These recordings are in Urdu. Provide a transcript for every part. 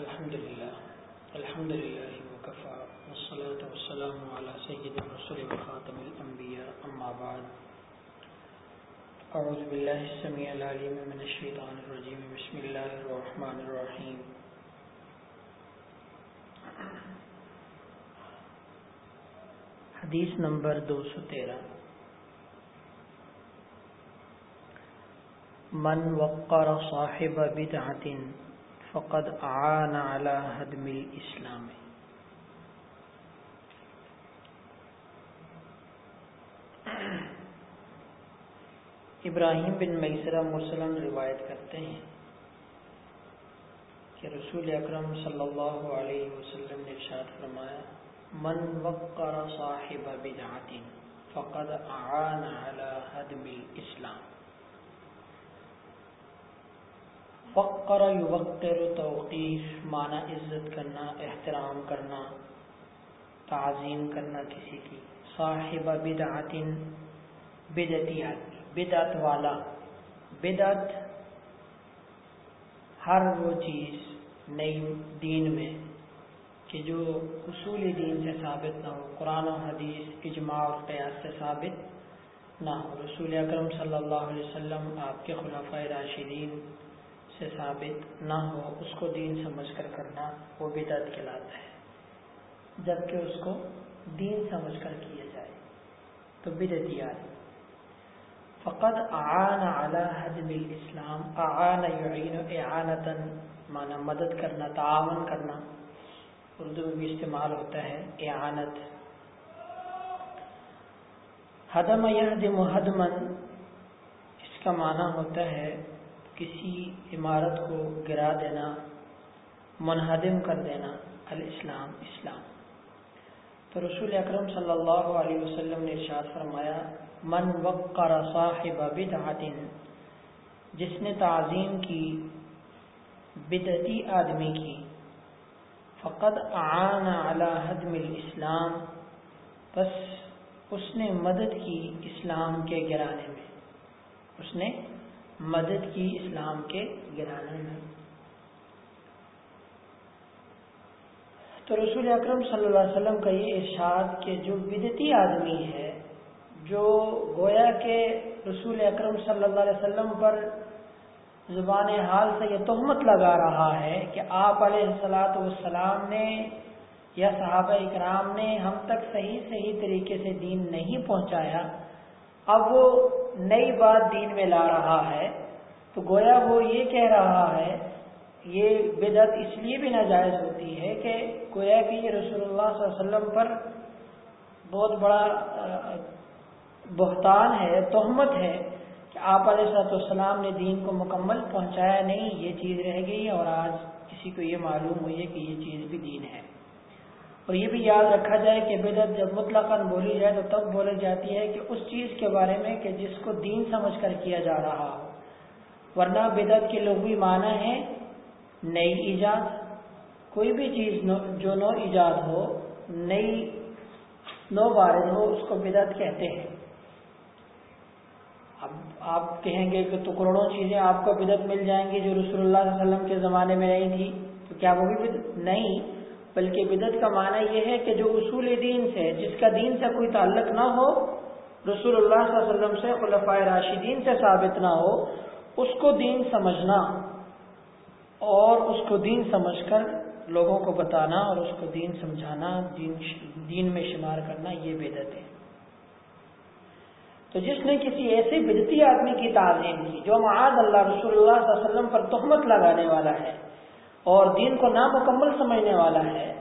الحمد لله الحمد لله وكفى، والصلاة والسلام على سيد الرسول وخاتم الأنبياء، أما بعد. أعوذ بالله السميع العليم من الشيطان الرجيم، بسم الله الرحمن الرحيم. حدیث نمبر دو سو تیرہ. من وقر صاحب بدعة فقد اعان على هدم الاسلام. ابراہیم بن میسرہ مرسلم روایت کرتے ہیں کہ رسول اکرم صلی اللہ علیہ وسلم نے ارشاد فرمایا، من وقر صاحب بدعت فقد اعان على هدم الاسلام. فقر یوقر توقیف، معنی عزت کرنا، احترام کرنا، تعظیم کرنا کسی کی۔ صاحب بدعت بدعتی آدمی بدعت والا۔ بدعت ہر وہ چیز نئی دین میں کہ جو اصولی دین سے ثابت نہ ہو، قرآن و حدیث، اجماع اور قیاس سے ثابت نہ ہو۔ رسول اکرم صلی اللہ علیہ وسلم، آپ کے خلفۂ راشدین سے ثابت نہ ہو، اس کو دین سمجھ کر کرنا وہ بدعت کہلاتا ہے۔ جبکہ اس کو دین سمجھ کر کیا جائے تو بدعتی آدمی فقد اعان على حدم الاسلام، اعان يعين اعانتا، معنی مدد کرنا، تعاون کرنا۔ اردو میں بھی استعمال ہوتا ہے اعانت۔ حدم یہدم حدما، اس کا معنی ہوتا ہے کسی عمارت کو گرا دینا، منہدم کر دینا، الاسلام، اسلام۔ تو رسول اکرم صلی اللہ علیہ وسلم نے ارشاد فرمایا، من وقر صاحب بدعت جس نے تعظیم کی، بدعتی آدمی کی۔ فقد اعان علی حدم الاسلام، بس اس نے مدد کی اسلام کے گرانے میں۔ اس نے مدد کی اسلام کے گرانے میں۔ تو رسول اکرم صلی اللہ علیہ وسلم کا یہ ارشاد کہ جو بدتی آدمی ہے، جو گویا کہ رسول اکرم صلی اللہ علیہ وسلم پر زبان حال سے یہ تہمت لگا رہا ہے کہ آپ علیہ السلاۃ والسلام نے یا صحابہ اکرام نے ہم تک صحیح صحیح طریقے سے دین نہیں پہنچایا، اب وہ نئی بات دین میں لا رہا ہے، تو گویا وہ یہ کہہ رہا ہے، یہ بدعت اس لیے بھی ناجائز ہوتی ہے کہ گویا کہ یہ رسول اللہ صلی اللہ علیہ وسلم پر بہت بڑا بہتان ہے، تہمت ہے کہ آپ علیہ صلاحت والسلام نے دین کو مکمل پہنچایا نہیں، یہ چیز رہ گئی اور آج کسی کو یہ معلوم ہوئی ہے کہ یہ چیز بھی دین ہے۔ اور یہ بھی یاد رکھا جائے کہ بدعت جب مطلق بولی جائے تو تب بولی جاتی ہے کہ اس چیز کے بارے میں کہ جس کو دین سمجھ کر کیا جا رہا ہو۔ ورنہ بدعت کے لغوی معنی ہے نئی ایجاد۔ کوئی بھی چیز جو نو ایجاد ہو، نئی نو وارد ہو، اس کو بدعت کہتے ہیں۔ اب آپ کہیں گے کہ تو کروڑوں چیزیں آپ کو بدعت مل جائیں گی جو رسول اللہ صلی اللہ علیہ وسلم کے زمانے میں نہیں تھی، تو کیا وہ بھی بدعت؟ نہیں۔ بلکہ بدعت کا معنی یہ ہے کہ جو اصول دین سے، جس کا دین سے کوئی تعلق نہ ہو، رسول اللہ صلی اللہ علیہ وسلم سے خلفۂ راشدین سے ثابت نہ ہو، اس کو دین سمجھنا اور اس کو دین سمجھ کر لوگوں کو بتانا اور اس کو دین سمجھانا، دین دین میں شمار کرنا، یہ بدعت ہے تو جس نے کسی ایسے بدتی آدمی کی تعظیم کی جو معاذ اللہ رسول اللہ صلی اللہ علیہ وسلم پر تہمت لگانے والا ہے اور دین کو نامکمل سمجھنے والا ہے۔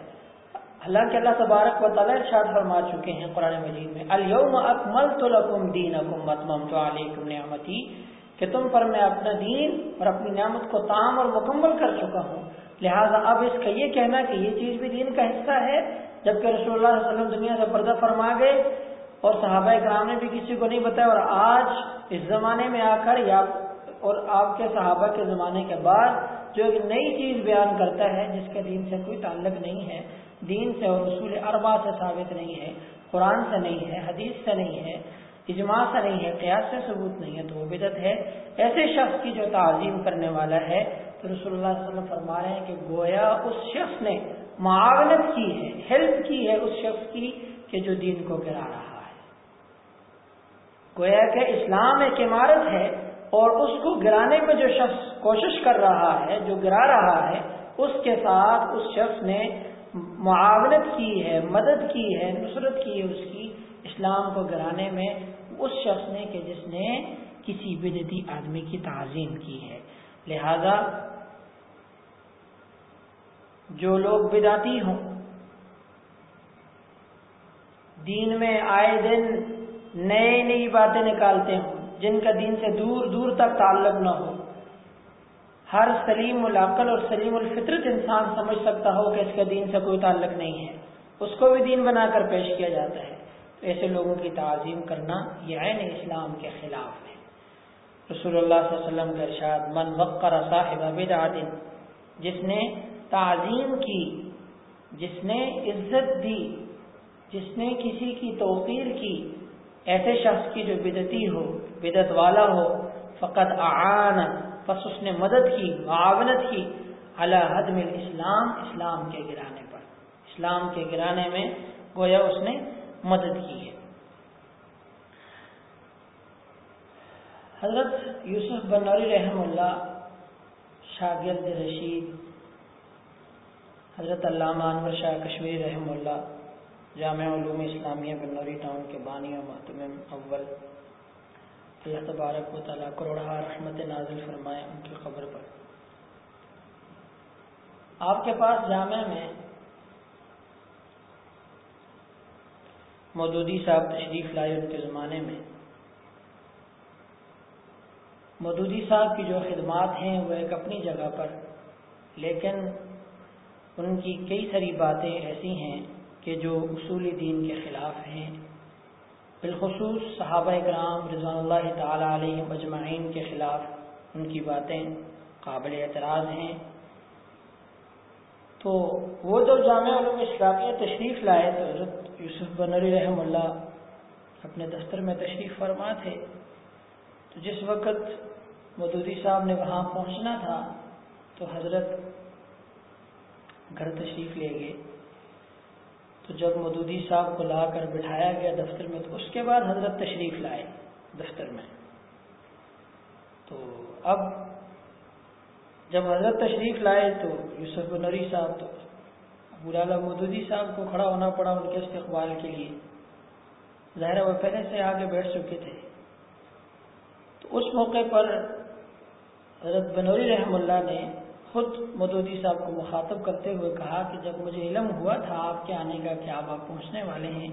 حالانکہ اللہ تبارک و تعالیٰ ارشاد فرما چکے ہیں قرآن مجید میں الیوم اکملت لکم دینکم واتممت علیکم نعمتی کہ تم پر میں اپنا دین اور اپنی نعمت کو تام اور مکمل کر چکا ہوں۔ لہٰذا اب اس کا یہ کہنا کہ یہ چیز بھی دین کا حصہ ہے، جبکہ رسول اللہ علیہ وسلم دنیا سے پردہ فرما گئے اور صحابہ کرام نے بھی کسی کو نہیں بتایا۔ اور آج اس زمانے میں آ کر یا اور آپ کے صحابہ کے زمانے کے بعد جو ایک نئی چیز بیان کرتا ہے، جس کے دین سے کوئی تعلق نہیں ہے، دین سے اور رسول اربا سے ثابت نہیں ہے، قرآن سے نہیں ہے، حدیث سے نہیں ہے، اجماع سے نہیں ہے، قیاس سے ثبوت نہیں ہے، تو وہ بدت ہے۔ ایسے شخص کی جو تعظیم کرنے والا ہے، تو رسول اللہ صلی اللہ علیہ وسلم فرما رہے ہیں کہ گویا اس شخص نے معاونت کی ہے، ہیلپ کی ہے اس شخص کی کہ جو دین کو گرا رہا ہے۔ گویا کہ اسلام ایک عمارت ہے اور اس کو گرانے میں جو شخص کوشش کر رہا ہے، جو گرا رہا ہے، اس کے ساتھ اس شخص نے معاونت کی ہے، مدد کی ہے، نصرت کی ہے اس کی اسلام کو گرانے میں۔ اس شخص نے کہ جس نے کسی بدتی آدمی کی تعظیم کی ہے۔ لہذا جو لوگ بداتی ہوں، دین میں آئے دن نئے نئی باتیں نکالتے ہوں۔ جن کا دین سے دور دور تک تعلق نہ ہو۔ ہر سلیم العقل اور سلیم الفطرت انسان سمجھ سکتا ہو کہ اس کا دین سے کوئی تعلق نہیں ہے۔ اس کو بھی دین بنا کر پیش کیا جاتا ہے۔ ایسے لوگوں کی تعظیم کرنا یہ عین اسلام کے خلاف ہے۔ رسول اللہ صلی اللہ علیہ وسلم کا ارشاد، من وقر صاحب بدعت، جس نے تعظیم کی، جس نے عزت دی، جس نے کسی کی توقیر کی ایسے شخص کی جو بدتی ہو، بدت والا ہو، فقط آعان پس اس نے مدد کی، معاونت کی اللہ حدم اسلام اسلام کے گرانے پر۔ اسلام کے گرانے میں گویا اس نے مدد کی ہے۔ حضرت یوسف بنوری رحم اللہ، شاگرد رشید، حضرت علامہ انور شاہ کشمیری رحم اللہ جامع علوم اسلامیہ بنوری ٹاؤن کے بانی و محتم اول۔ اللہ تبارک و تعالیٰ کروڑہ رحمت نازل فرمائے ان کی خبر پر۔ آپ کے پاس جامع میں مودودی صاحب تشریف لائے ان کے زمانے میں۔ مودودی صاحب کی جو خدمات ہیں وہ ایک اپنی جگہ پر، لیکن ان کی کئی ساری باتیں ایسی ہیں کہ جو اصول دین کے خلاف ہیں، بالخصوص صحابہ کرام رضوان اللہ تعالی علیہ مجمعین کے خلاف ان کی باتیں قابل اعتراض ہیں۔ تو وہ جو جامع علوم اسلامیہ تشریف لائے تو حضرت یوسف بنری رحم اللہ اپنے دفتر میں تشریف فرما تھے۔ تو جس وقت مدودی صاحب نے وہاں پہنچنا تھا تو حضرت گھر تشریف لے گئے۔ تو جب مدودی صاحب کو لا کر بٹھایا گیا دفتر میں تو اس کے بعد حضرت تشریف لائے دفتر میں۔ تو اب جب حضرت تشریف لائے تو یوسف نری صاحب تو ابو مدودی صاحب کو کھڑا ہونا پڑا ان کے استقبال کے لیے۔ ظاہر وہ پہلے سے آگے بیٹھ چکے تھے۔ تو اس موقع پر حضرت بنوری رحم اللہ نے خود مدودی صاحب کو مخاطب کرتے ہوئے کہا کہ جب مجھے علم ہوا تھا آپ کے آنے کا کہ آپ آپ پہنچنے والے ہیں،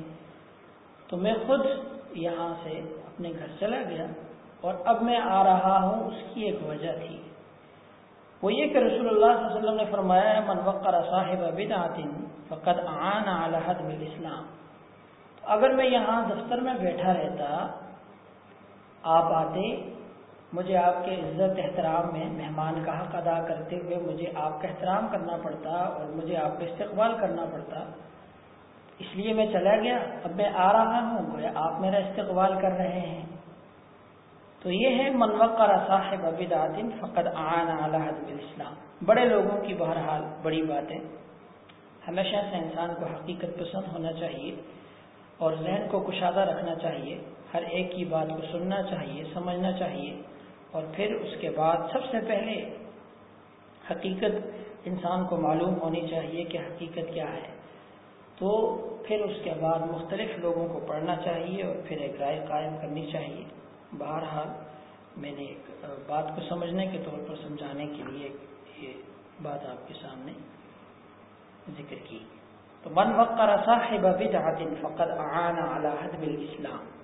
تو میں خود یہاں سے اپنے گھر چلا گیا اور اب میں آ رہا ہوں، اس کی ایک وجہ تھی۔ وہ یہ کہ رسول اللہ صلی اللہ علیہ وسلم نے فرمایا ہے من وقر صاحب بدعت فقط آن الحد مل اسلام اگر میں یہاں دفتر میں بیٹھا رہتا، آپ آتے مجھے آپ کے عزت احترام میں مہمان کا حق ادا کرتے ہوئے مجھے آپ کا احترام کرنا پڑتا اور مجھے آپ کا استقبال کرنا پڑتا۔ اس لیے میں چلا گیا۔ اب میں آ رہا ہوں، گویا آپ میرا استقبال کر رہے ہیں۔ تو یہ ہے منوقر صاحب ابد فقط آن حد اسلام بڑے لوگوں کی بہرحال بڑی باتیں۔ ہمیشہ سے انسان کو حقیقت پسند ہونا چاہیے اور ذہن کو کشادہ رکھنا چاہیے۔ ہر ایک کی بات کو سننا چاہیے، سمجھنا چاہیے۔ اور پھر اس کے بعد سب سے پہلے حقیقت انسان کو معلوم ہونی چاہیے کہ حقیقت کیا ہے۔ تو پھر اس کے بعد مختلف لوگوں کو پڑھنا چاہیے اور پھر ایک رائے قائم کرنی چاہیے۔ بہرحال میں نے ایک بات کو سمجھنے کے طور پر سمجھانے کے لیے یہ بات آپ کے سامنے ذکر کی۔ تو من وقر صاحب بدعت فقد اعان على حدم الاسلام۔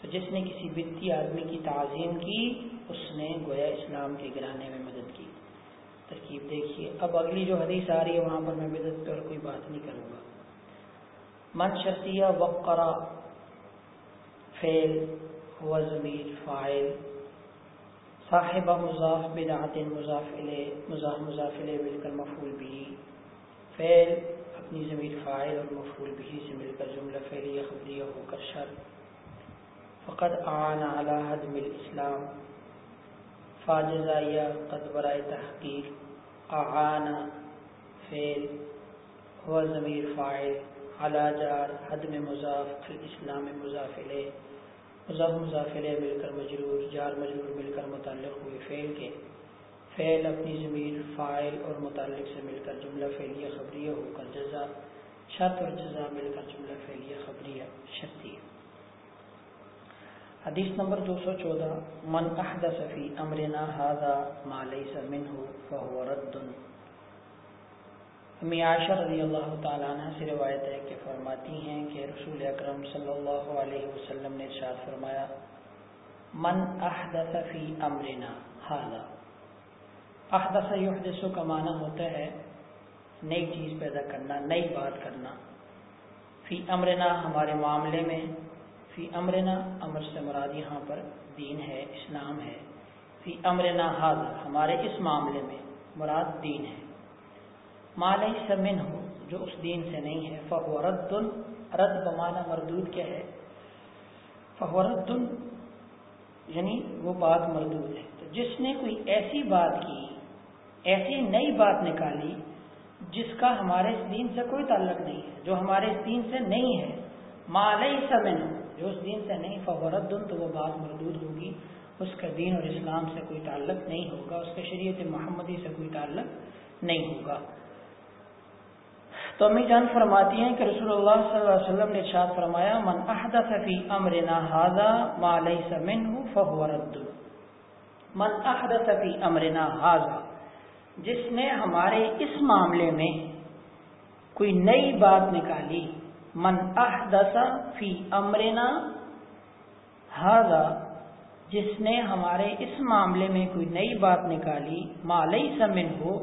تو جس نے کسی بتی آدمی کی تعظیم کی، اس نے گویا اسلام کے گرانے میں مدد کی۔ ترکیب دیکھیے، اب اگلی جو حدیث آ رہی ہے، وہاں پر میں مدد پہ اور کوئی بات نہیں کروں گا۔ من شرطیہ وقرا فیل ہوا ضمیر فائل صاحب مضاف بدعت مضافل مضاف مضافل مل کر مفول بھی فیل اپنی ضمیر فائل اور مفول بھی سے مل کر جملہ فعلیہ، خبریہ، ہو کر شرط۔ فقد آن على هدم الاسلام. فاجزائیہ قد برائے تحقیق اعانہ فعل ہوا ضمیر فائل علا جار حد میں مضاف اسلام مضافل مضاف مضافل مل کر مجرور، جار مجرور مل کر متعلق ہوئے فعل کے. فعل اپنی ضمیر فائل اور متعلق سے مل کر جملہ فعلیہ خبریہ ہو کر جزا، شرط اور جزا مل کر جملہ فعلیہ خبریہ شرطی حدیث نمبر دو سو چودہ، من احدث فی امرنا هذا ما ليس منه فهو رد. امی عائشہ رضی اللہ تعالیٰ عنہ سے روایت ہے کہ فرماتی ہیں کہ رسول اکرم صلی اللہ علیہ وسلم نے ارشاد فرمایا، من احدث فی امرنا هذا احدث یحدث کا معنی ہوتا ہے نئی چیز پیدا کرنا، نئی بات کرنا. فی امرنا ہمارے معاملے میں فی امرنا، امر سے مراد یہاں پر دین ہے، اسلام ہے۔ فی امرنا حاضر، ہمارے اس معاملے میں مراد دین ہے۔ مالئی سمن ہو جو اس دین سے نہیں ہے، فہو رد رد بمانا مردود کیا ہے؟ فہو رد یعنی وہ بات مردود ہے۔ تو جس نے کوئی ایسی بات کی، ایسی نئی بات نکالی، جس کا ہمارے اس دین سے کوئی تعلق نہیں ہے، جو ہمارے اس دین سے نہیں ہے۔ مالئی سمن جو اس دین سے نہیں فورت دن تو وہ بات مردود ہوگی۔ اس کا دین اور اسلام سے کوئی تعلق نہیں ہوگا، اس کے شریعت محمدی سے کوئی تعلق نہیں ہوگا۔ تو امی جان فرماتی ہیں کہ رسول اللہ صلی اللہ علیہ وسلم نے ارشاد فرمایا، من احدث فی امرنا هذا ما ليس منه فهو رد۔ من احدث فی امرنا هذا جس نے ہمارے اس معاملے میں کوئی نئی بات نکالی من احدث فی امرنا هذا، جس نے ہمارے اس معاملے میں کوئی نئی بات نکالی، ما ليس منه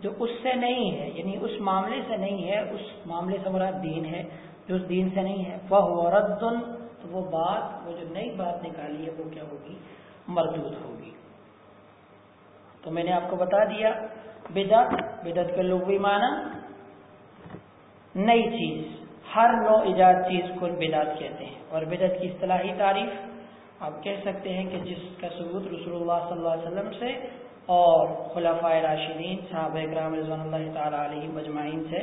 جو اس سے نہیں ہے یعنی اس معاملے سے نہیں ہے، اس معاملے سے مراد دین ہے، جو اس دین سے نہیں ہے وہ رد، تو وہ بات، وہ جو نئی بات نکالی ہے، وہ کیا ہوگی؟ مردود ہوگی۔ تو میں نے آپ کو بتا دیا بدت بدت کے لوگ بھی مانا نئی چیز۔ ہر نو ایجاد چیز کو بدعت کہتے ہیں۔ اور بدعت کی اصطلاحی تعریف آپ کہہ سکتے ہیں کہ جس کا ثبوت رسول اللہ صلی اللہ علیہ وسلم سے اور خلفۂ راشدین، صحابہ اکرام رضوان اللہ تعالیٰ علیہ مجمعین سے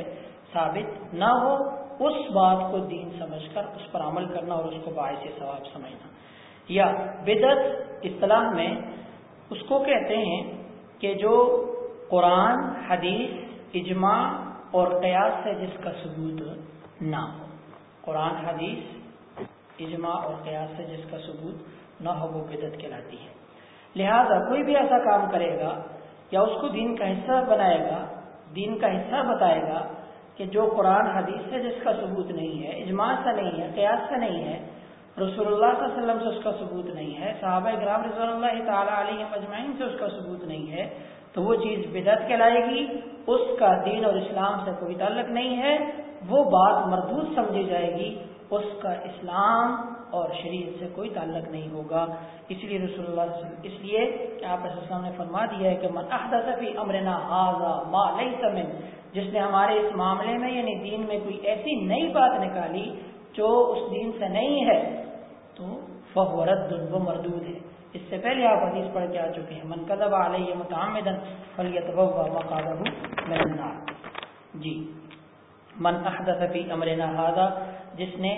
ثابت نہ ہو، اس بات کو دین سمجھ کر، اس پر عمل کرنا اور اس کو باعث ثواب سمجھنا۔ یا بدت اصطلاح میں اس کو کہتے ہیں کہ جو قرآن، حدیث، اجماع اور قیاس سے جس کا ثبوت نہ ہو۔ قرآن، حدیث، اجماع اور قیاس سے جس کا ثبوت نہ ہو، وہ بدت کہلاتی ہے۔ لہذا کوئی بھی ایسا کام کرے گا یا اس کو دین کا حصہ بنائے گا، دین کا حصہ بتائے گا کہ جو قرآن، حدیث سے جس کا ثبوت نہیں ہے، اجماع سے نہیں ہے، قیاس سے نہیں ہے، رسول اللہ صلی اللہ علیہ وسلم سے اس کا ثبوت نہیں ہے، صحابہ اکرام رضوان اللہ تعالیٰ علیہ مجمعین سے اس کا ثبوت نہیں ہے تو وہ چیز بدعت کہلائے گی، اس کا دین اور اسلام سے کوئی تعلق نہیں ہے، وہ بات مردود سمجھی جائے گی، اس کا اسلام اور شریعت سے کوئی تعلق نہیں ہوگا۔ اس لیے رسول اللہ علیہ وسلم، اس لیے کہ آپ السلام نے فرما دیا ہے کہ من احدثی امرنا حاضا ما سمن جس نے ہمارے اس معاملے میں یعنی دین میں کوئی ایسی نئی بات نکالی جو اس دین سے نہیں ہے، تو فہورت وہ مردود ہے۔ اس سے پہلے آپ حدیث پڑھ کے آ چکے ہیں۔ من قدب علیہ متعمدن فلیت مقابہ جی۔ من احدث فی امرنا حاضا جس نے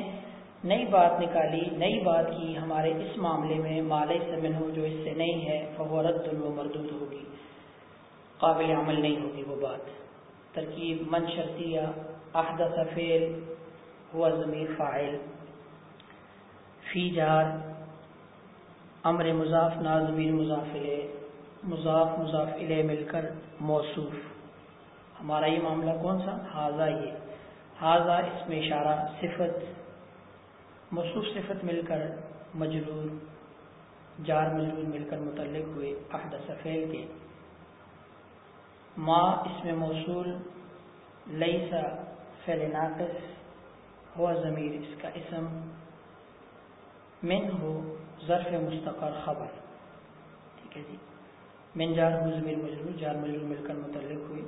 نئی بات نکالی، نئی بات کی ہمارے اس معاملے میں مالے سے من ہو جو اس سے نہیں ہے فورت و مردود ہوگی۔ قابل عمل نہیں ہوگی وہ بات۔ ترکیب، من شرطیہ احد سفیر ہوا ضمیر فائل فی جار امر مضاف نا ضمیر مضافل مضاف مضافل مل کر موصوف۔ ہمارا یہ معاملہ کون سا؟ حاضہ یہ۔ حاضہ اس میں اشارہ صفت مصروف صفت مل کر مجرور، جار مجرور مل کر متعلق ہوئے عہد سفیل کے۔ ما اس میں موصول لئی سا فیل ناقص ہوا ضمیر اس کا اسم من ہو ظرف مستقر خبر۔ ٹھیک ہے جی۔ من جار ہو ضمیر مجرور، جار مجرور مل کر متعلق ہوئی۔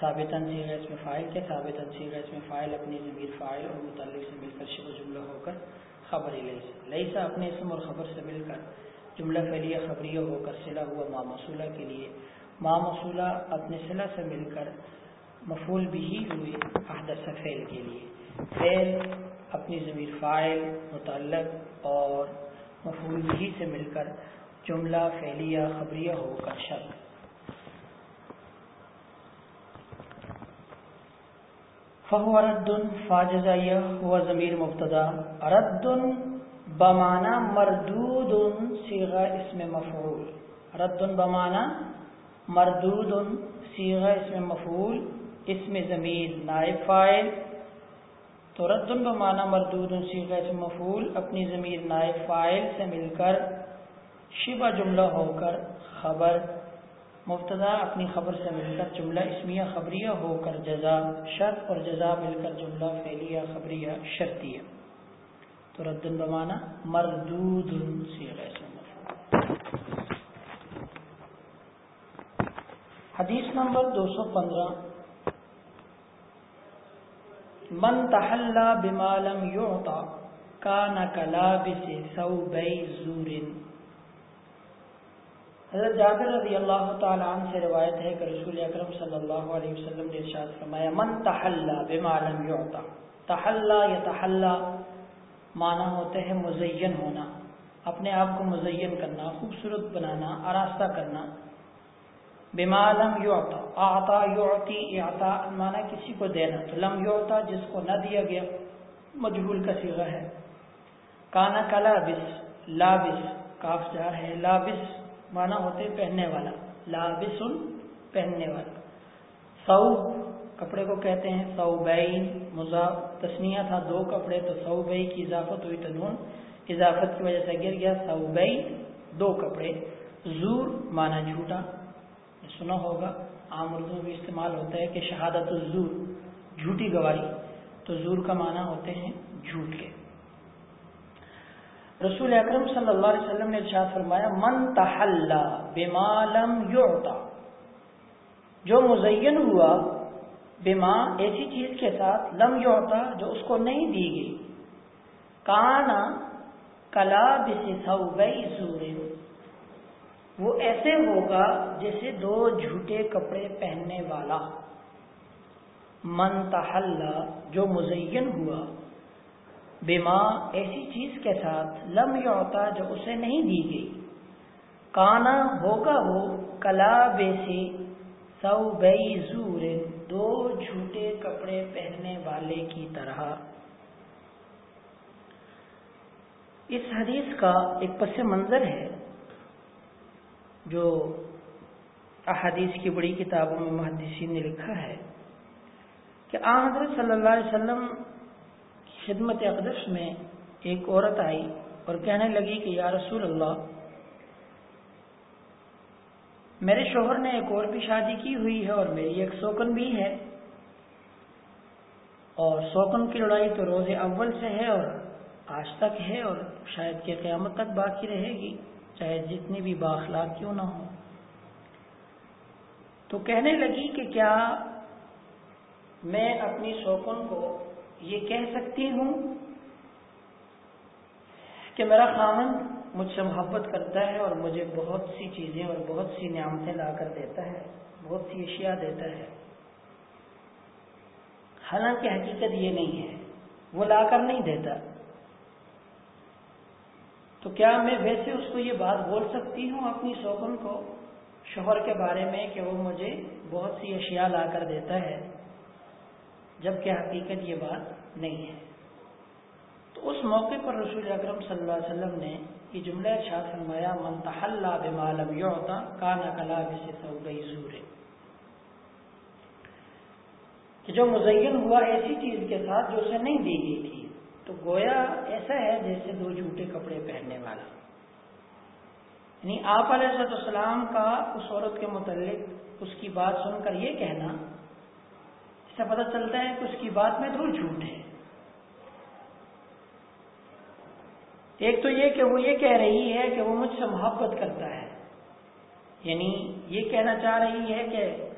ثابت سیغ اس میں فائل کے ثابت سیغ اس میں فائل اپنی ضمیر فائل اور متعلق سے مل کر شب جملہ ہو کر خبر لئی سے لئی اپنے اسم اور خبر سے مل کر جملہ فعلیہ، خبریہ ہو کر سلا ہوا ماں مسولہ کے لیے ماں مسولہ اپنے سلا سے مل کر مفول بھی ہی ہوئے احدث فعل کے لیے۔ فعل اپنی ضمیر فائل، متعلق اور مفول بھی سے مل کر جملہ، فعلیہ، خبریہ ہو کر شرط فہو رد فاجزائیہ ہوا ضمیر مبتدا۔ رد بمانا مردود سیغا اسم مفعول۔ رد بمانا مردود سیغا اسم مفعول، اسم ضمیر، نائب فائل۔ تو رد بمانا مردود سیغا اسم مفعول اپنی ضمیر نائب فائل سے مل کر شبہ جملہ ہو کر خبر، مبتدا اپنی خبر سے مل کر جملہ اسمیہ خبریہ ہو کر جزا، شرط اور جزا مل کر جملہ فعلیہ خبریہ شرطیہ۔ تو ردن بمانا مردود سیغہ سے حدیث نمبر دو سو پندرہ۔ من تحلہ بمالم یعطا کان کلابس ثوبی زورن حضرت جابر رضی اللہ تعالیٰ عنہ سے روایت ہے کہ رسول اکرم صلی اللہ علیہ وسلم نے ارشاد فرمایا، من تحلا بما لم یعطا تحلا یا معنی ہوتے ہیں مزین ہونا، اپنے آپ کو مزین کرنا، خوبصورت بنانا، آراستہ کرنا بما لم یعطا آتا یعطی اعطا، معنی کسی کو دینا، تو لم یعطا جس کو نہ دیا گیا، مجہول کا سیغہ ہے۔ کانا کلابس، لابس، کاف جار ہے، لابس مانا ہوتے پہننے والا، لابسن پہننے والا۔ سو، کپڑے کو کہتے ہیں سو بین مضاف، تسنیہ تھا دو کپڑے، تو سو بئی کی اضافت ہوئی تنون اضافت کی وجہ سے گر گیا سو بئی دو کپڑے۔ زور مانا جھوٹا۔ سنا ہوگا، عام اردو میں استعمال ہوتا ہے کہ شہادت الزور، جھوٹی گواہی۔ تو زور کا معنی ہوتے ہیں جھوٹ کے۔ رسول اکرم صلی اللہ علیہ وسلم نے ارشاد فرمایا، من تحلا بما لم یعطا جو مزین ہوا بما ایسی چیز کے ساتھ لم یعطا، جو اس کو نہیں دی گئی۔ کانا کلا بس سور وہ ایسے ہوگا جیسے دو جھوٹے کپڑے پہننے والا۔ من تحلا جو مزین ہوا۔ بیما ایسی چیز کے ساتھ۔ لم یوتا جو اسے نہیں دی گئی۔ کانا، ہوگا وہ۔ کلا بیسی سو بئی زور، دو جھوٹے کپڑے پہننے والے کی طرح۔ اس حدیث کا ایک پس منظر ہے۔ جو احادیث کی بڑی کتابوں میں محدثین نے لکھا ہے کہ آ حضرت صلی اللہ علیہ وسلم خدمت اقدس میں ایک عورت آئی اور کہنے لگی کہ یا رسول اللہ، میرے شوہر نے ایک اور بھی شادی کی ہوئی ہے اور میری ایک سوکن بھی ہے۔ اور سوکن کی لڑائی تو روز اول سے ہے اور آج تک ہے اور شاید کہ قیامت تک باقی رہے گی۔ چاہے جتنی بھی باخلاق کیوں نہ ہو تو کہنے لگی کہ کیا میں اپنی سوکن کو یہ کہہ سکتی ہوں کہ میرا خامن مجھ سے محبت کرتا ہے اور مجھے بہت سی چیزیں اور بہت سی نعمتیں لا کر دیتا ہے، بہت سی اشیاء دیتا ہے۔ حالانکہ حقیقت یہ نہیں ہے، وہ لا کر نہیں دیتا۔ تو کیا میں ویسے اس کو یہ بات بول سکتی ہوں اپنی سوکن کو؟ شوہر کے بارے میں کہ وہ مجھے بہت سی اشیاء لا کر دیتا ہے، جبکہ حقیقت یہ بات نہیں ہے۔ تو اس موقع پر رسول اکرم صلی اللہ علیہ وسلم نے یہ جملہ شاہ فرمایا منتحلہ بمالم یعطا کانا کلا بس ثوبی زور. کہ جو مزین ہوا ایسی چیز کے ساتھ جو اسے نہیں دی گئی تھی۔ تو گویا ایسا ہے جیسے دو جھوٹے کپڑے پہننے والا۔ یعنی آپ علیہ السلام کا اس عورت کے متعلق اس کی بات سن کر یہ کہنا سے پتہ چلتا ہے کہ اس کی بات میں دو جھوٹ ہے ایک تو یہ کہ وہ یہ کہہ رہی ہے کہ وہ مجھ سے محبت کرتا ہے۔ یعنی یہ کہنا چاہ رہی ہے کہ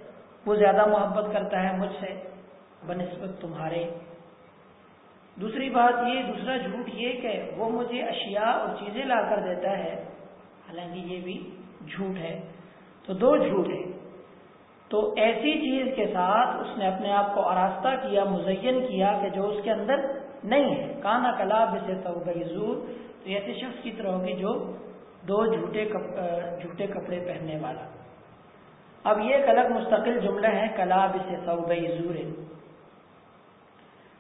وہ زیادہ محبت کرتا ہے مجھ سے، بنسبت تمہارے۔ دوسری بات یہ، دوسرا جھوٹ یہ کہ وہ مجھے اشیاء اور چیزیں لا کر دیتا ہے۔ حالانکہ یہ بھی جھوٹ ہے۔ تو دو جھوٹ ہے تو ایسی چیز کے ساتھ اس نے اپنے آپ کو آراستہ کیا، مزین کیا کہ جو اس کے اندر نہیں ہے۔ کانا کلاب سے تو ایسے شخص کی طرح ہوگی جو دو جھوٹے جھوٹے کپڑے پہننے والا۔ اب یہ ایک الگ مستقل جملہ ہے، کلاب سے زور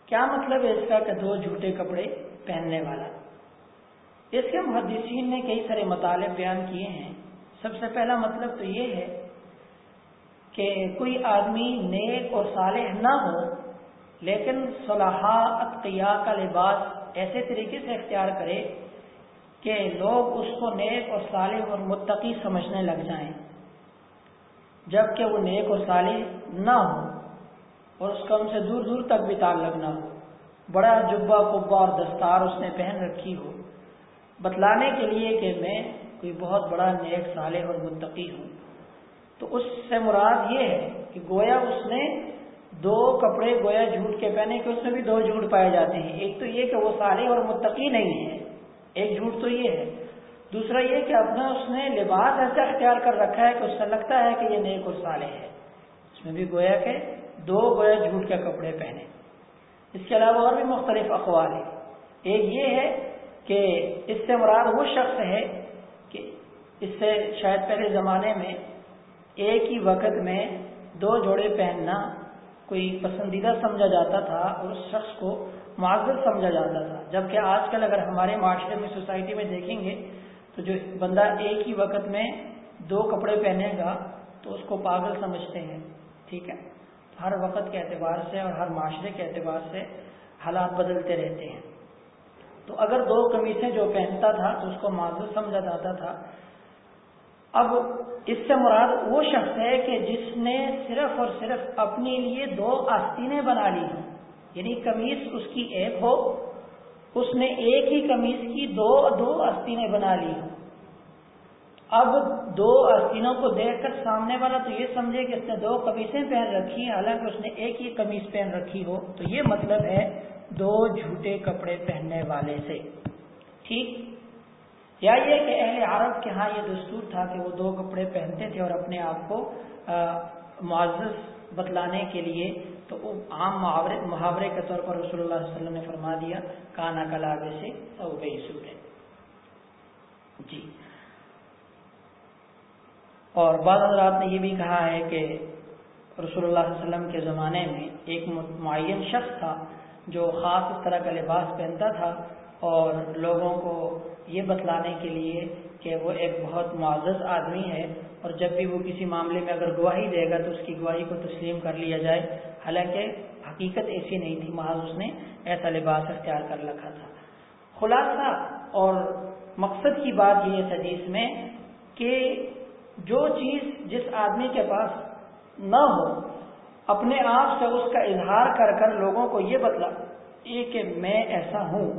کیا مطلب ہے اس کا کہ دو جھوٹے کپڑے پہننے والا؟ اس کے محدثین نے کئی سارے مطالب بیان کیے ہیں۔ سب سے پہلا مطلب تو یہ ہے کہ کوئی آدمی نیک اور صالح نہ ہو، لیکن صلاحہ اطقیا کا لباس ایسے طریقے سے اختیار کرے کہ لوگ اس کو نیک اور صالح اور متقی سمجھنے لگ جائیں۔ جبکہ وہ نیک اور صالح نہ ہو اور اس کا ان سے دور دور تک بھی تعلق نہ ہو۔ بڑا جبا کبا اور دستار اس نے پہن رکھی ہو۔ بتلانے کے لیے کہ میں کوئی بہت بڑا نیک، صالح اور متقی ہوں۔ تو اس سے مراد یہ ہے کہ گویا اس نے دو کپڑے گویا جھوٹ کے پہنے کہ اس میں بھی دو جھوٹ پائے جاتے ہیں۔ ایک تو یہ کہ وہ صالح اور متقی نہیں ہے۔ ایک جھوٹ تو یہ ہے۔ دوسرا یہ کہ اپنا اس نے لباس ایسا اختیار کر رکھا ہے کہ اس سے لگتا ہے کہ یہ نیک اور صالح ہے۔ اس میں بھی گویا کہ دو گویا جھوٹ کے کپڑے پہنے۔ اس کے علاوہ اور بھی مختلف اقوال ہیں۔ ایک یہ ہے کہ اس سے مراد وہ شخص ہے کہ اس سے شاید پہلے زمانے میں ایک ہی وقت میں دو جوڑے پہننا کوئی پسندیدہ سمجھا جاتا تھا اور اس شخص کو معذر سمجھا جاتا تھا۔ جبکہ آج کل اگر ہمارے معاشرے میں سوسائٹی میں دیکھیں گے تو جو بندہ ایک ہی وقت میں دو کپڑے پہنے گا تو اس کو پاگل سمجھتے ہیں۔ ٹھیک ہے۔ ہر وقت کے اعتبار سے اور ہر معاشرے کے اعتبار سے حالات بدلتے رہتے ہیں۔ تو اگر دو قمیصیں جو پہنتا تھا تو اس کو معذر سمجھا جاتا تھا۔ اب اس سے مراد وہ شخص ہے کہ جس نے صرف اور صرف اپنے لیے دو آستینیں بنا لی۔ ہیں یعنی قمیص اس کی ایک ہو، اس نے ایک ہی قمیص کی دو دو آستینیں بنا لی۔ ہوں اب دو آستینوں کو دیکھ کر سامنے والا تو یہ سمجھے کہ اس نے دو قمیصیں پہن رکھی ہیں، حالانکہ اس نے ایک ہی قمیص پہن رکھی ہو۔ تو یہ مطلب ہے دو جھوٹے کپڑے پہننے والے سے۔ ٹھیک؟ یا یہ کہ اہل عرب کے ہاں یہ دستور تھا کہ وہ دو کپڑے پہنتے تھے اور اپنے آپ کو معزز بتلانے کے لیے۔ تو وہ عام محاورے محاورے کے طور پر رسول اللہ علیہ وسلم نے فرما دیا، کانا کلابے سے سو گئی سور جی۔ اور بعض حضرات نے یہ بھی کہا ہے کہ رسول اللہ علیہ وسلم کے زمانے میں ایک معین شخص تھا جو خاص اس طرح کا لباس پہنتا تھا اور لوگوں کو یہ بتلانے کے لیے کہ وہ ایک بہت معزز آدمی ہے اور جب بھی وہ کسی معاملے میں اگر گواہی دے گا تو اس کی گواہی کو تسلیم کر لیا جائے۔ حالانکہ حقیقت ایسی نہیں تھی، محض اس نے ایسا لباس اختیار کر رکھا تھا۔ خلاصہ اور مقصد کی بات یہ ہے حدیث میں کہ جو چیز جس آدمی کے پاس نہ ہو، اپنے آپ سے اس کا اظہار کر کر لوگوں کو یہ بتلا، یہ کہ میں ایسا ہوں،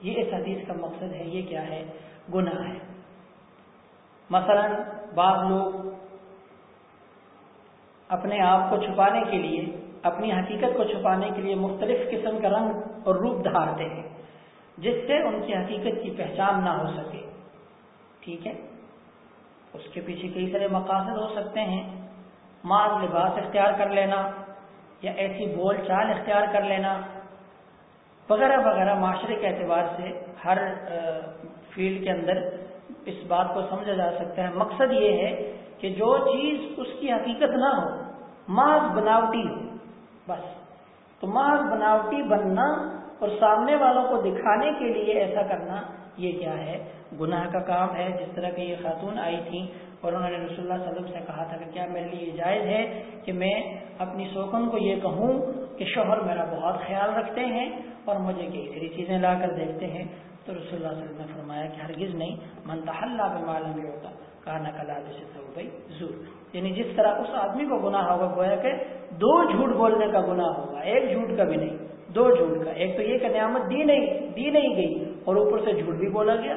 یہ اس حدیث کا مقصد ہے، یہ کیا ہے؟ گناہ ہے. مثلا بعض لوگ اپنے آپ کو چھپانے کے لیے، اپنی حقیقت کو چھپانے کے لیے مختلف قسم کا رنگ اور روپ دھارتے ہیں، جس سے ان کی حقیقت کی پہچان نہ ہو سکے۔ ٹھیک ہے؟ اس کے پیچھے کئی سارے مقاصد ہو سکتے ہیں۔ ماض لباس اختیار کر لینا یا ایسی بول چال اختیار کر لینا۔ وغیرہ وغیرہ معاشرے کے اعتبار سے ہر فیلڈ کے اندر اس بات کو سمجھا جا سکتا ہے۔ مقصد یہ ہے کہ جو چیز اس کی حقیقت نہ ہو محض بناوٹی ہو، بس۔ تو محض بناوٹی بننا اور سامنے والوں کو دکھانے کے لیے ایسا کرنا یہ کیا ہے؟ گناہ کا کام ہے، جس طرح کی یہ خاتون آئی تھیں اور انہوں نے رسول اللہ علیہ وسلم سے کہا تھا کہ کیا میرے لیے یہ جائز ہے کہ میں اپنی سوکن کو یہ کہوں کہ شوہر میرا بہت خیال رکھتے ہیں اور مجھے کئی چیزیں لا کر دیکھتے ہیں۔ تو رسول اللہ علیہ وسلم نے فرمایا کہ ہرگز نہیں منتحلہ میں معلوم یہ ہوتا کہنا کلا جیسے بھائی زور۔ یعنی جس طرح اس آدمی کو گناہ ہوگا، گویا کہ دو جھوٹ بولنے کا گناہ ہوگا، ایک جھوٹ کا بھی نہیں، دو جھوٹ کا۔ ایک تو یہ کہ نعمت دی نہیں دی نہیں گئی اور اوپر سے جھوٹ بھی بولا گیا۔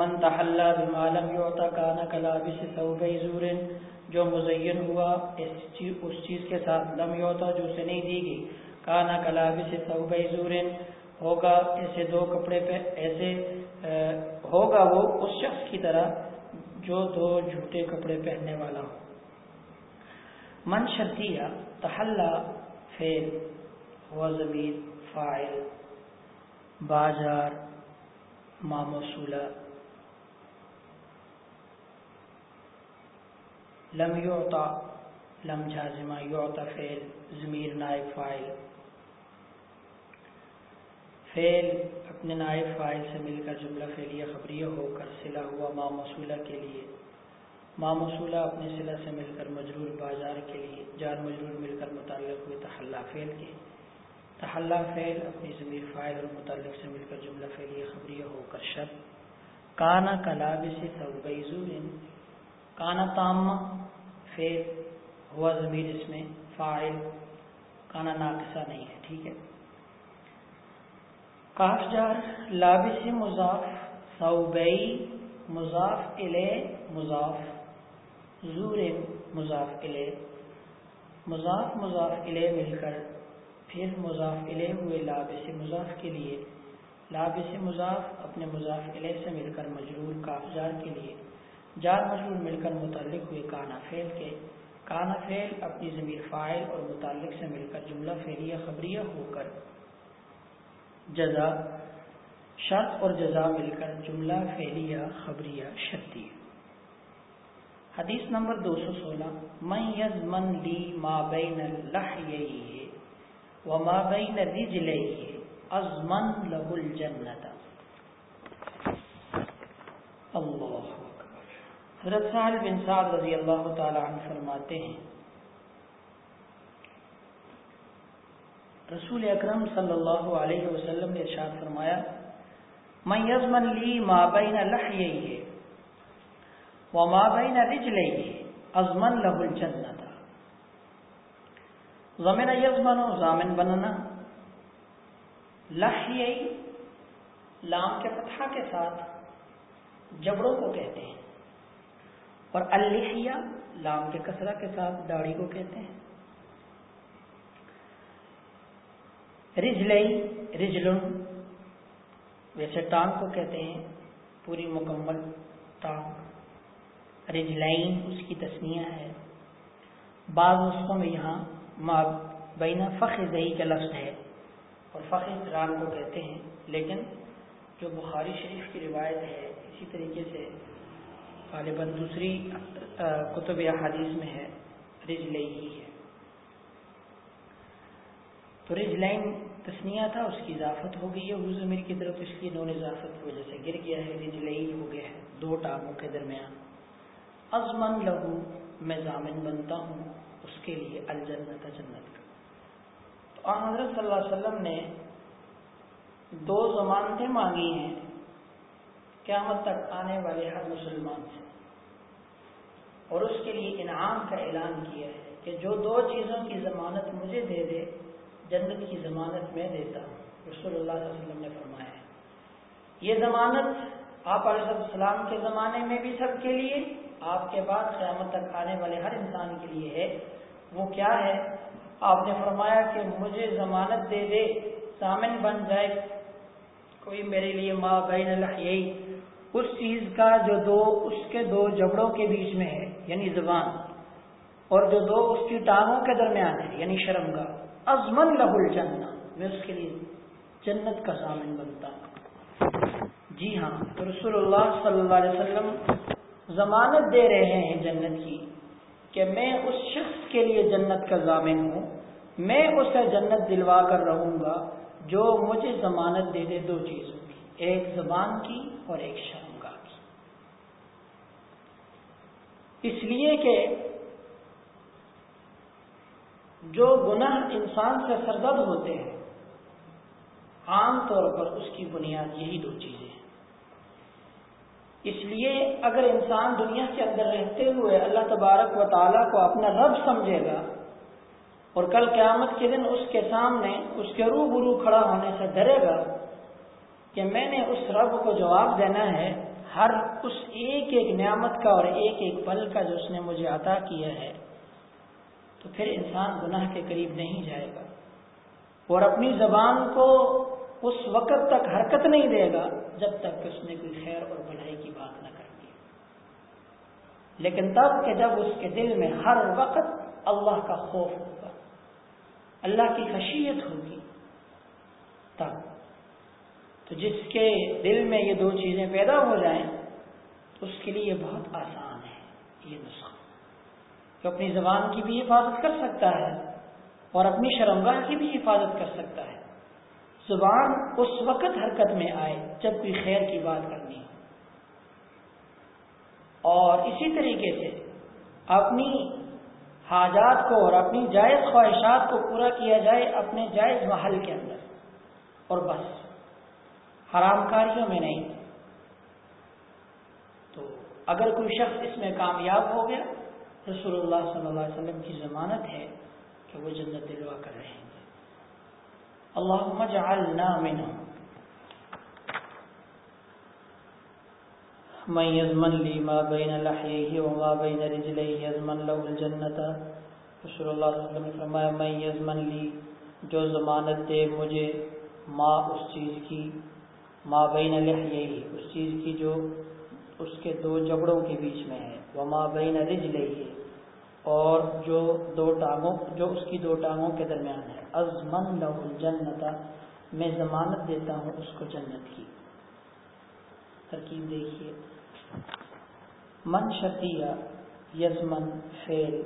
منتحلہ بمالم یوتا کانا کلا جیسے تو بھائی زور، جو مزین ہوا، اس چیز اس چیز کے ساتھ لم یوتا جو اسے نہیں دی گئی کانا کلا سے تو زور۔ ہوگا ایسے دو کپڑے پہ، ایسے ہوگا وہ اس شخص کی طرح جو دو جھوٹے کپڑے پہننے والا ہو۔ من شرطیہ تحلہ فیل و ضمیر، فائل بازار ماموسولہ۔ لم یعطا لم جازمہ یعطا فیل ضمیر نائب فائل فیل اپنے نائب فائل سے مل کر جملہ فیلیہ خبریہ ہو کر سلا ہوا ما مسولہ کے لیے۔ ما مسولہ اپنے سلا سے مل کر مجرور بازار کے لیے، جار مجرور مل کر متعلق ہوئے تحلہ فیل کے۔ تحلہ فیل اپنی ضمیر فائل اور متعلق سے مل کر جملہ فیلیہ خبریہ ہو کر شب۔ کانا کلاب سے ثوبئی کانا تامہ فیل ہوا ضمیر اس میں فائل کانا ناقصہ نہیں ہے، ٹھیک ہے۔ کاف جار لابس مضاف صوبئی مضاف الے مضاف، زور مضاف الے مضاف مضاف الے مل کر پھر مضاف الے ہوئے لابس مضاف کے لیے۔ لابس مضاف اپنے مضاف الے سے مل کر مجرور کاف جار کے لیے۔ جار مجرور مل کر متعلق ہوئے کانا فیل کے۔ کانا فیل اپنی ضمیر فائل اور متعلق سے مل کر جملہ فیلیہ خبریہ ہو کر۔ جزا۔ شرط اور جزا مل کر جملہ فعلیہ خبریہ شرطی حدیث نمبر دو سو سولہ۔ میں یزمن لی ما بین لحیئی و ما بین رجلئی ازمن له الجنت۔ اللہ۔ حضرت سہل بن سعد رضی اللہ تعالی عنہ فرماتے ہیں، رسول اکرم صلی اللہ علیہ وسلم نے ارشاد فرمایا میں یزمن لی ما بین لحیئی و ما بین رجلئی ازمن له الجنت. زمن یزمن و زامن بننا لحیئی لام کے فتحہ کے ساتھ جبڑوں کو کہتے ہیں۔ اور اللحیہ لام کے کسرہ کے ساتھ داڑھی کو کہتے ہیں۔ رجلئی رجلن، ویسے ٹانگ کو کہتے ہیں، پوری مکمل ٹانگ۔ رجلائن اس کی تسمیہ ہے۔ بعض نسخوں میں یہاں ما بینا فخر زئی کا لفظ ہے اور فخر ران کو کہتے ہیں، لیکن جو بخاری شریف کی روایت ہے، اسی طریقے سے غالباً دوسری کتب حدیث میں ہے رجلئی ہی ہے۔ تو رج لائن تسنیا تھا، اس کی اضافت ہو گئی ہے۔ اردو ضمیر کی طرف اس کی نون اضافت کی وجہ سے گر گیا ہے رج لئی ہو گیا ہے۔ دو ٹانگوں کے درمیان۔ ازمن لہو، میں ضامن بنتا ہوں، اس کے لیے الجنت، جنت کا۔ تو حضرت صلی اللہ علیہ وسلم نے دو ضمانتیں مانگی ہیں۔ قیامت تک آنے والے ہر مسلمان سے اور اس کے لیے انعام کا اعلان کیا ہے کہ جو دو چیزوں کی ضمانت مجھے دے دے، جنت کی ضمانت میں دیتا ہوں۔ رسول اللہ صلی اللہ علیہ وسلم نے فرمایا ہے۔ یہ ضمانت آپ علیہ السلام کے زمانے میں بھی سب کے لیے، آپ کے بعد قیامت تک آنے والے ہر انسان کے لیے ہے۔ وہ کیا ہے؟ آپ نے فرمایا کہ مجھے ضمانت دے دے، سامن بن جائے، کوئی میرے لیے ماں بین الحیئی اس چیز کا جو دو اس کے دو جبڑوں کے بیچ میں ہے یعنی زبان، اور جو دو اس کی ٹانگوں کے درمیان ہے یعنی شرم کا۔ ازمن لہ الجنہ۔ میں اس کے لیے جنت کا ضامن بنتا ہوں۔ جی ہاں تو رسول اللہ صلی اللہ علیہ وسلم ضمانت دے رہے ہیں جنت کی کہ میں اس شخص کے لیے جنت کا ضامن ہوں۔ میں اسے جنت دلوا کر رہوں گا جو مجھے ضمانت دے دے دو چیزوں کی۔ ایک زبان کی اور ایک شرمگاہ کی۔ اس لیے کہ جو گناہ انسان سے سرزد ہوتے ہیں، عام طور پر اس کی بنیاد یہی دو چیزیں ہیں۔ اس لیے اگر انسان دنیا کے اندر رہتے ہوئے اللہ تبارک و تعالیٰ کو اپنا رب سمجھے گا اور کل قیامت کے دن اس کے سامنے اس کے رو برو کھڑا ہونے سے ڈرے گا کہ میں نے اس رب کو جواب دینا ہے، ہر اس ایک ایک نعمت کا اور ایک ایک پل کا جو اس نے مجھے عطا کیا ہے۔ تو پھر انسان گناہ کے قریب نہیں جائے گا۔ اور اپنی زبان کو اس وقت تک حرکت نہیں دے گا جب تک کہ اس نے کوئی خیر اور بھلائی کی بات نہ کرنی لیکن تب کہ جب اس کے دل میں ہر وقت اللہ کا خوف ہوگا، اللہ کی خشیت ہوگی تب تو جس کے دل میں یہ دو چیزیں پیدا ہو جائیں تو اس کے لیے یہ بہت آسان ہے، یہ نسخہ۔ جو اپنی زبان کی بھی حفاظت کر سکتا ہے اور اپنی شرمگاہ کی بھی حفاظت کر سکتا ہے۔ زبان اس وقت حرکت میں آئے جب کوئی خیر کی بات کرنی ہو۔ اور اسی طریقے سے اپنی حاجات کو اور اپنی جائز خواہشات کو پورا کیا جائے اپنے جائز محل کے اندر۔ اور بس۔ حرام کاریوں میں نہیں۔ تو اگر کوئی شخص اس میں کامیاب ہو گیا، رسول اللہ صلی اللہ علیہ وسلم کی ضمانت ہے کہ وہ جنت دلوا کر رہیں گے۔ اللہ جعلنا منهم من یزمن لی ما بین لحیه وما بین رجلیه یزمن له الجنت۔ رسول اللہ صلی اللہ علیہ وسلم نے فرمایا، من یزمن لی، جو ضمانت دے مجھے ما اس چیز کی ما بین لحیه، اس چیز کی جو اس کے دو جبڑوں کے بیچ میں ہے. وما بین رجلیه، اور جو دو ٹانگوں، جو اس کی دو ٹانگوں کے درمیان ہے. ازمن لہ الجنت، میں ضمانت دیتا ہوں اس کو جنت کی. ترکیب دیکھیے. من شتیہ یزمن، فیل.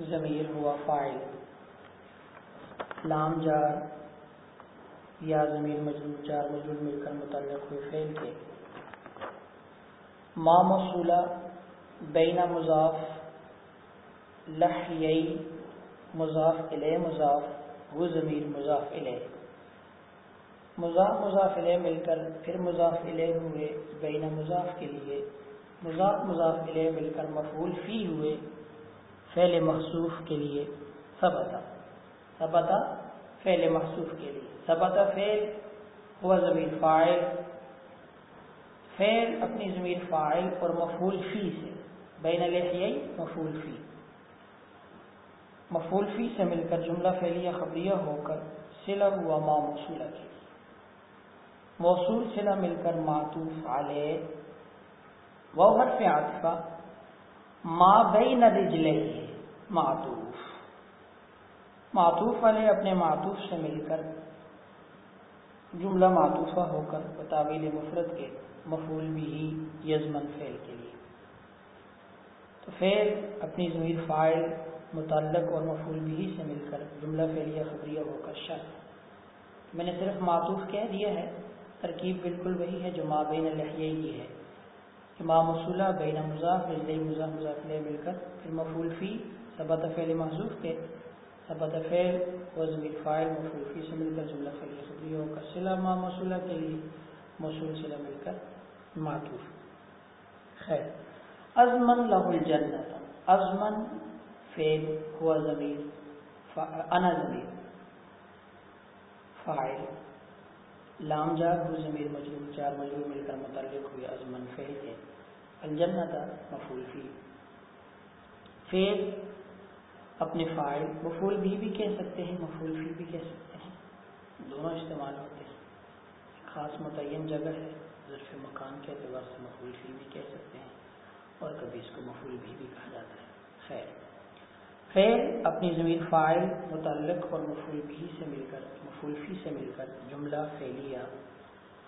ضمیر ہوا فائل لام جار یا ضمیر مجرور، جار مجرور مل کر متعلق ہوئے فیل کے۔ ما موصولہ بین مضاف لحیئی مضاف علیہ مضاف وہ ضمیر مضاف علیہ مضاف مضاف علیہ مل کر پھر مضاف علیہ ہوئے بین مضاف کے لیے۔ مضاف مضاف علیہ مل کر مفعول فی ہوئے فعل محصوف کے لیے۔ سب سبتا سبتا فعل محصوف کے لیے. سبتا فعل ہوا ضمیر فائل فعل اپنی ضمیر فائل اور مفول فی سے. بین الحیئی مفول فی. مفول فی سے مل کر جملہ فعلیہ خبریہ ہو کر سلا ہوا ما موصولہ کے لیے. موصول سلا مل کر معطوف علیہ وہ حرف عاطفہ. ما بین رجلیہ. معطوف معطوف علیہ اپنے معطوف سے مل کر، جملہ معطوفہ ہو کر بتاویل مفرد کے مفول بھی یزمن فعل کے لیے۔ تو فعل اپنی ضمیر فائل متعلق اور مفول بھی سے مل کر جملہ فعلیہ خبریہ ہو کر شرط۔ میں نے صرف معطوف کہہ دیا ہے۔ ترکیب بالکل وہی ہے جو ماں بین الحیہ کی ہے۔ کہ ماں مصولہ بین مضاف رضی مضاف مضاف مل کر، پھر مفول فی سبت فعل محضوف کے سبت فعل و ضمیر فائل مفول فی سے مل کر جملہ فعلیہ خبریہ ہو کر صلہ ماں مصولہ کے لیے موصول صلہ مل کر معطوف۔ خیر۔ ازمن له الجنت ازمن فعل، هو ضمیر انا ضمیر۔ فاعل۔ لام جار ہو ضمیر مجرور، چار مجرور مل کر متعلق ہوئے ازمن فعل کے الجنت مفعول فی۔ فعل۔ اپنے فاعل، مفعول بھی بھی کہہ سکتے ہیں، مفعول فی بھی کہہ سکتے ہیں۔ دونوں استعمال ہوتے ہیں۔ خاص متعین جگہ ہے، ظرف مکان کے اعتبار سے مفول فی بھی کہہ سکتے ہیں اور کبھی اس کو مفول بھی بھی کہا جاتا ہے۔ خیر۔ خیر اپنی ضمیر فائل متعلق اور مفول بھی سے مل کر مفول فی سے مل کر، جملہ، فعلیہ،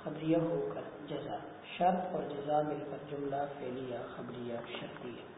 خبریہ ہو کر، جزا، شرط اور جزا مل کر، جملہ، فعلیہ، خبریہ، شرطیہ۔